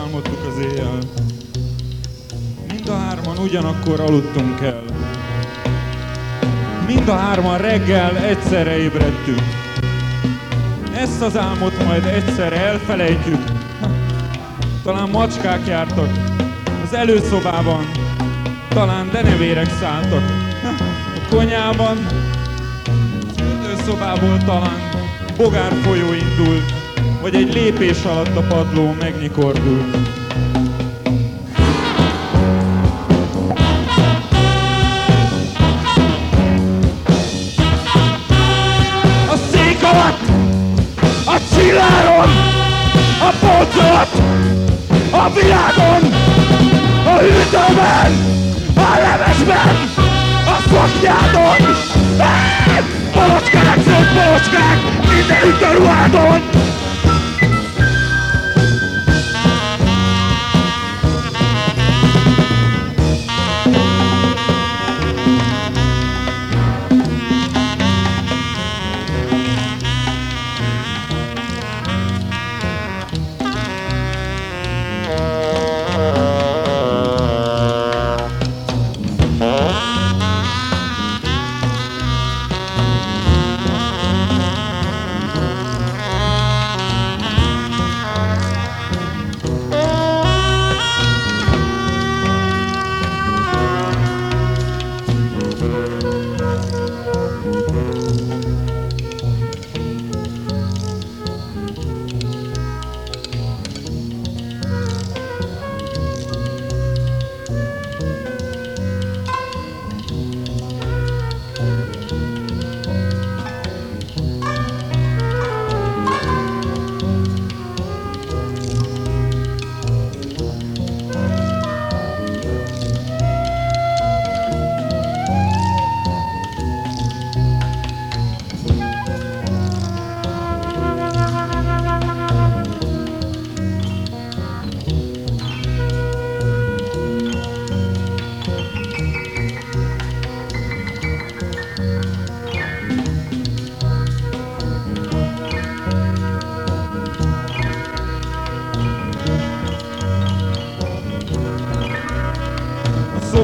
álmodtuk az éjjel. Mind a hárman ugyanakkor aludtunk el. Mind a hárman reggel egyszerre ébredtünk. Ezt az álmot majd egyszer elfelejtjük. Talán macskák jártak az előszobában, talán denevérek szálltak a konyában, az szobából talán bogár folyó indult, vagy egy lépés alatt a padló megnyikordult. A szék alatt, a csilláron, a polcot, a világon, a hűtőben, a levesben, a szoknyádon, Palacskák, zöld palacskák, mindenütt a ruhádon!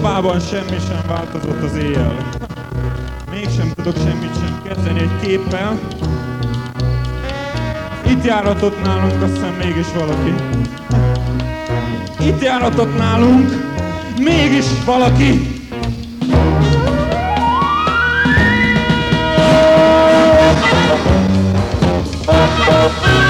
Szobában semmi sem változott az éjjel. Mégsem tudok semmit sem kezdeni egy képpel. Itt járatott nálunk, azt hiszem mégis valaki. Itt járatott nálunk, mégis valaki. Oh,